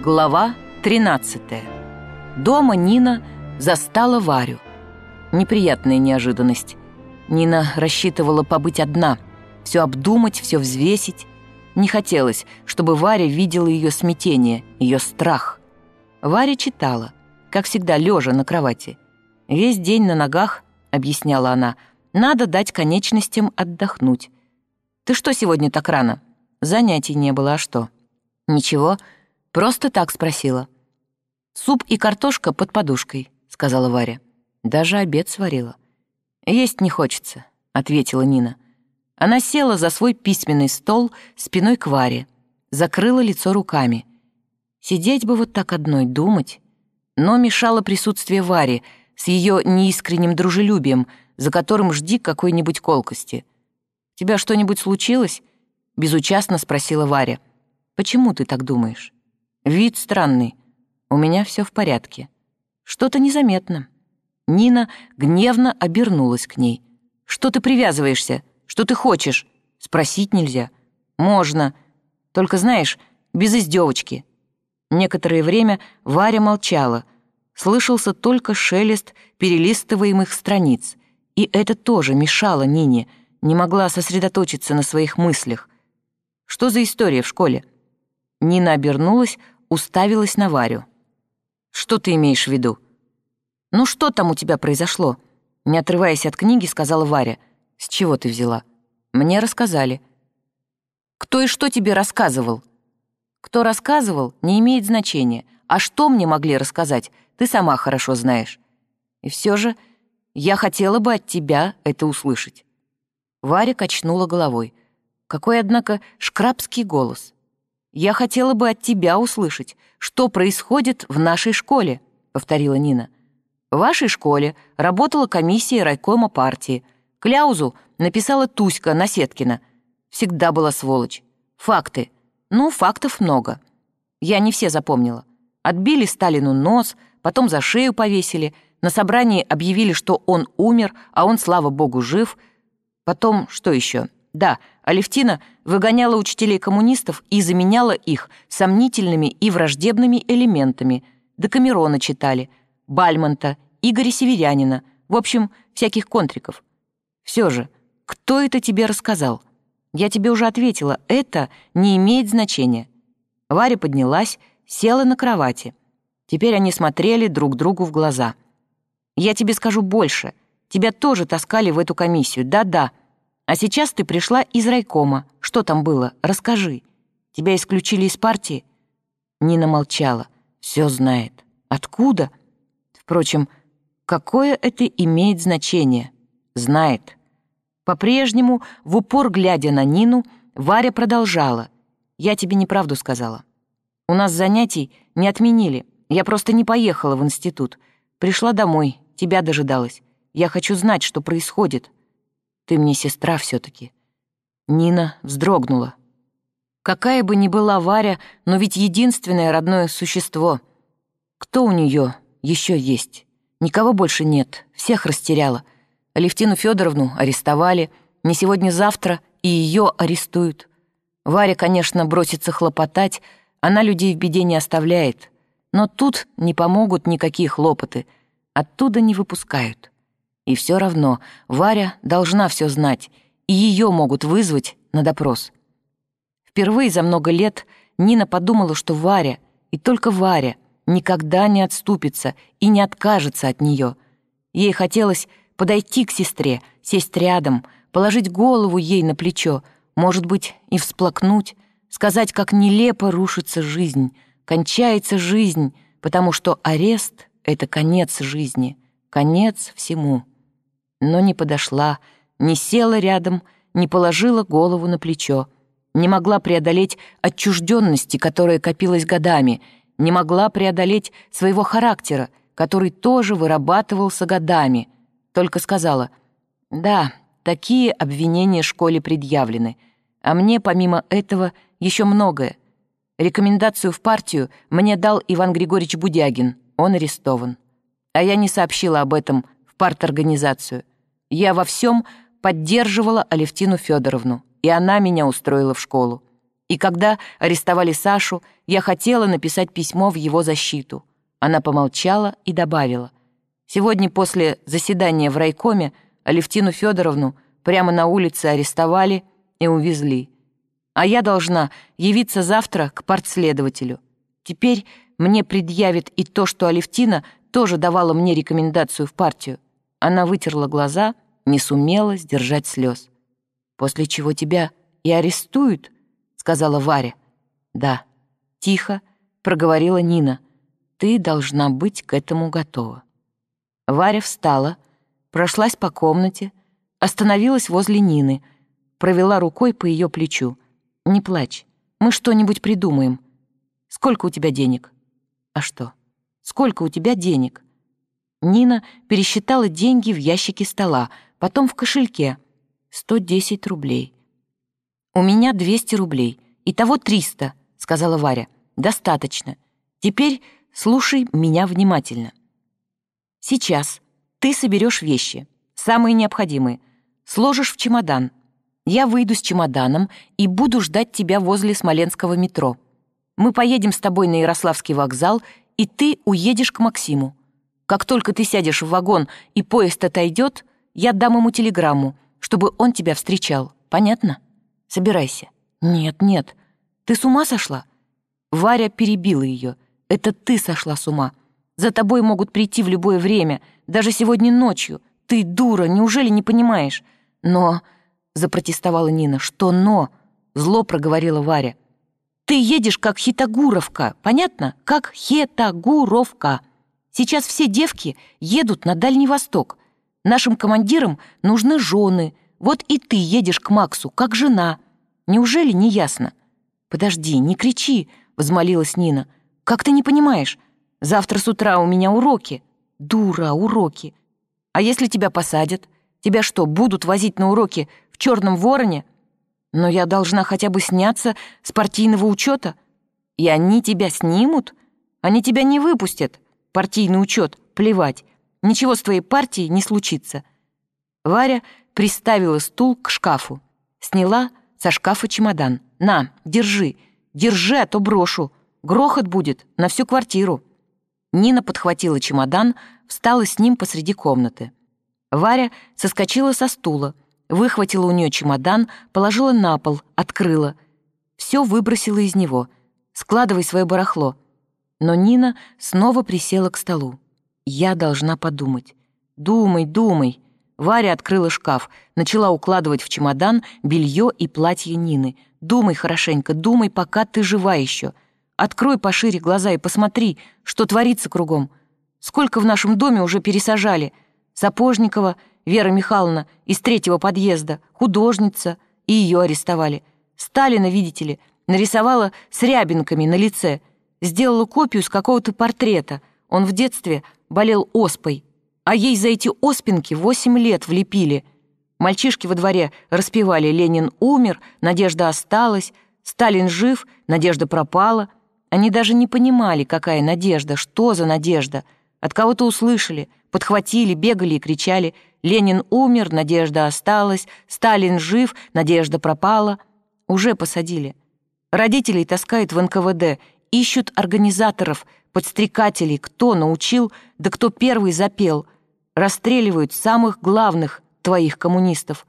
Глава 13. Дома Нина застала Варю. Неприятная неожиданность. Нина рассчитывала побыть одна, все обдумать, все взвесить. Не хотелось, чтобы Варя видела ее смятение, ее страх. Варя читала, как всегда, лежа на кровати. «Весь день на ногах», — объясняла она, — «надо дать конечностям отдохнуть». «Ты что сегодня так рано?» «Занятий не было, а что?» «Ничего, просто так спросила». «Суп и картошка под подушкой», — сказала Варя. «Даже обед сварила». «Есть не хочется», — ответила Нина. Она села за свой письменный стол спиной к Варе, закрыла лицо руками. Сидеть бы вот так одной, думать. Но мешало присутствие Вари с ее неискренним дружелюбием, за которым жди какой-нибудь колкости. «Тебя что-нибудь случилось?» — безучастно спросила Варя. Почему ты так думаешь? Вид странный. У меня все в порядке. Что-то незаметно. Нина гневно обернулась к ней. Что ты привязываешься? Что ты хочешь? Спросить нельзя. Можно. Только знаешь, без издевочки. Некоторое время Варя молчала. Слышался только шелест перелистываемых страниц. И это тоже мешало Нине, не могла сосредоточиться на своих мыслях. Что за история в школе? Нина обернулась, уставилась на Варю. «Что ты имеешь в виду?» «Ну что там у тебя произошло?» Не отрываясь от книги, сказала Варя. «С чего ты взяла?» «Мне рассказали». «Кто и что тебе рассказывал?» «Кто рассказывал, не имеет значения. А что мне могли рассказать, ты сама хорошо знаешь. И все же я хотела бы от тебя это услышать». Варя качнула головой. Какой, однако, шкрабский голос. «Я хотела бы от тебя услышать, что происходит в нашей школе», — повторила Нина. «В вашей школе работала комиссия райкома партии. Кляузу написала Туська Насеткина. Всегда была сволочь. Факты. Ну, фактов много. Я не все запомнила. Отбили Сталину нос, потом за шею повесили, на собрании объявили, что он умер, а он, слава богу, жив. Потом, что еще? Да, Алевтина выгоняла учителей коммунистов и заменяла их сомнительными и враждебными элементами. Декамерона читали, Бальмонта, Игоря Северянина, в общем, всяких контриков. Все же, кто это тебе рассказал? Я тебе уже ответила, это не имеет значения. Варя поднялась, села на кровати. Теперь они смотрели друг другу в глаза. Я тебе скажу больше. Тебя тоже таскали в эту комиссию, да-да, а сейчас ты пришла из райкома. Что там было? Расскажи. Тебя исключили из партии?» Нина молчала. Все знает. Откуда? Впрочем, какое это имеет значение? Знает. По-прежнему, в упор глядя на Нину, Варя продолжала. «Я тебе неправду сказала. У нас занятий не отменили. Я просто не поехала в институт. Пришла домой, тебя дожидалась. Я хочу знать, что происходит. Ты мне сестра все таки Нина вздрогнула. Какая бы ни была Варя, но ведь единственное родное существо. Кто у нее еще есть? Никого больше нет, всех растеряла. Алевтину Федоровну арестовали, не сегодня-завтра и ее арестуют. Варя, конечно, бросится хлопотать, она людей в беде не оставляет. Но тут не помогут никакие хлопоты, оттуда не выпускают. И все равно Варя должна все знать, и ее могут вызвать на допрос. Впервые за много лет Нина подумала, что Варя, и только Варя, никогда не отступится и не откажется от нее. Ей хотелось подойти к сестре, сесть рядом, положить голову ей на плечо, может быть, и всплакнуть, сказать, как нелепо рушится жизнь, кончается жизнь, потому что арест — это конец жизни, конец всему но не подошла, не села рядом, не положила голову на плечо, не могла преодолеть отчужденности, которая копилась годами, не могла преодолеть своего характера, который тоже вырабатывался годами, только сказала «Да, такие обвинения школе предъявлены, а мне, помимо этого, еще многое. Рекомендацию в партию мне дал Иван Григорьевич Будягин, он арестован. А я не сообщила об этом парторганизацию. Я во всем поддерживала Алевтину Федоровну, и она меня устроила в школу. И когда арестовали Сашу, я хотела написать письмо в его защиту. Она помолчала и добавила. Сегодня после заседания в райкоме Алевтину Федоровну прямо на улице арестовали и увезли. А я должна явиться завтра к партследователю. Теперь мне предъявит и то, что Алевтина тоже давала мне рекомендацию в партию. Она вытерла глаза, не сумела сдержать слез. «После чего тебя и арестуют?» — сказала Варя. «Да». Тихо проговорила Нина. «Ты должна быть к этому готова». Варя встала, прошлась по комнате, остановилась возле Нины, провела рукой по ее плечу. «Не плачь, мы что-нибудь придумаем. Сколько у тебя денег?» «А что? Сколько у тебя денег?» Нина пересчитала деньги в ящике стола, потом в кошельке. «Сто десять рублей». «У меня двести рублей. Итого триста», — сказала Варя. «Достаточно. Теперь слушай меня внимательно. Сейчас ты соберешь вещи, самые необходимые, сложишь в чемодан. Я выйду с чемоданом и буду ждать тебя возле Смоленского метро. Мы поедем с тобой на Ярославский вокзал, и ты уедешь к Максиму. Как только ты сядешь в вагон и поезд отойдет, я дам ему телеграмму, чтобы он тебя встречал. Понятно? Собирайся. Нет, нет. Ты с ума сошла? Варя перебила ее. Это ты сошла с ума. За тобой могут прийти в любое время, даже сегодня ночью. Ты дура, неужели не понимаешь? Но, — запротестовала Нина, — что но? Зло проговорила Варя. Ты едешь как хитогуровка, понятно? Как хетагуровка. Сейчас все девки едут на Дальний Восток. Нашим командирам нужны жены. Вот и ты едешь к Максу, как жена. Неужели не ясно? Подожди, не кричи, — возмолилась Нина. Как ты не понимаешь? Завтра с утра у меня уроки. Дура, уроки. А если тебя посадят? Тебя что, будут возить на уроки в черном вороне? Но я должна хотя бы сняться с партийного учета. И они тебя снимут? Они тебя не выпустят. Партийный учет, плевать. Ничего с твоей партией не случится. Варя приставила стул к шкафу. Сняла со шкафа чемодан. «На, держи, держи, а то брошу. Грохот будет на всю квартиру». Нина подхватила чемодан, встала с ним посреди комнаты. Варя соскочила со стула, выхватила у нее чемодан, положила на пол, открыла. Все выбросила из него. «Складывай свое барахло». Но Нина снова присела к столу. «Я должна подумать». «Думай, думай». Варя открыла шкаф, начала укладывать в чемодан белье и платье Нины. «Думай хорошенько, думай, пока ты жива еще». Открой пошире глаза и посмотри, что творится кругом. Сколько в нашем доме уже пересажали. Сапожникова Вера Михайловна из третьего подъезда, художница, и ее арестовали. Сталина, видите ли, нарисовала с рябинками на лице. Сделала копию с какого-то портрета. Он в детстве болел оспой. А ей за эти оспинки восемь лет влепили. Мальчишки во дворе распевали «Ленин умер», «Надежда осталась», «Сталин жив», «Надежда пропала». Они даже не понимали, какая надежда, что за надежда. От кого-то услышали, подхватили, бегали и кричали «Ленин умер, надежда осталась», «Сталин жив, надежда пропала». Уже посадили. Родителей таскают в НКВД, ищут организаторов, подстрекателей, кто научил, да кто первый запел. Расстреливают самых главных твоих коммунистов.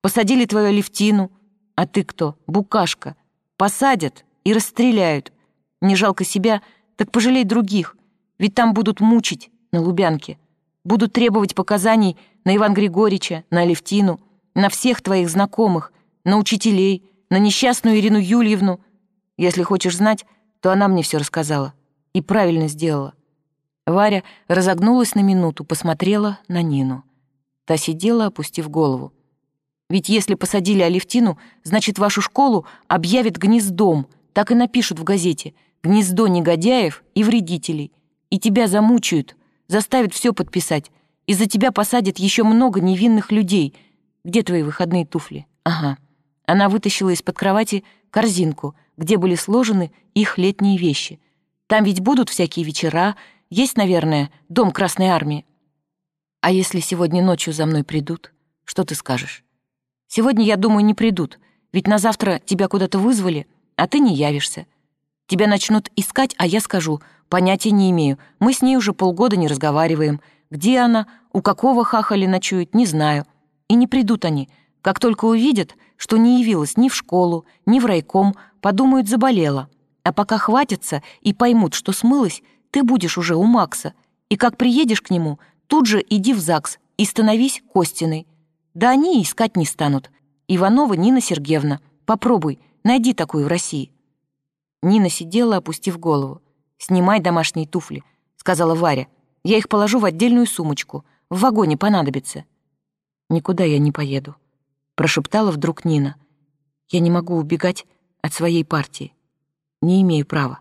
Посадили твою Левтину, а ты кто? Букашка. Посадят и расстреляют. Не жалко себя, так пожалей других, ведь там будут мучить на Лубянке. Будут требовать показаний на Иван Григорьевича, на Алевтину, на всех твоих знакомых, на учителей, на несчастную Ирину Юльевну. Если хочешь знать, то она мне все рассказала. И правильно сделала. Варя разогнулась на минуту, посмотрела на Нину. Та сидела, опустив голову. Ведь если посадили Алевтину, значит, вашу школу объявят гнездом, так и напишут в газете — гнездо негодяев и вредителей. И тебя замучают, заставят все подписать. И за тебя посадят еще много невинных людей. Где твои выходные туфли? Ага. Она вытащила из-под кровати корзинку, где были сложены их летние вещи. Там ведь будут всякие вечера, есть, наверное, дом Красной Армии. А если сегодня ночью за мной придут, что ты скажешь? Сегодня, я думаю, не придут, ведь на завтра тебя куда-то вызвали — а ты не явишься. Тебя начнут искать, а я скажу, понятия не имею, мы с ней уже полгода не разговариваем. Где она, у какого хахали ночует, не знаю. И не придут они. Как только увидят, что не явилась ни в школу, ни в райком, подумают, заболела. А пока хватятся и поймут, что смылась, ты будешь уже у Макса. И как приедешь к нему, тут же иди в ЗАГС и становись Костиной. Да они искать не станут. Иванова Нина Сергеевна. Попробуй, найди такую в России». Нина сидела, опустив голову. «Снимай домашние туфли», — сказала Варя. «Я их положу в отдельную сумочку. В вагоне понадобится». «Никуда я не поеду», — прошептала вдруг Нина. «Я не могу убегать от своей партии. Не имею права».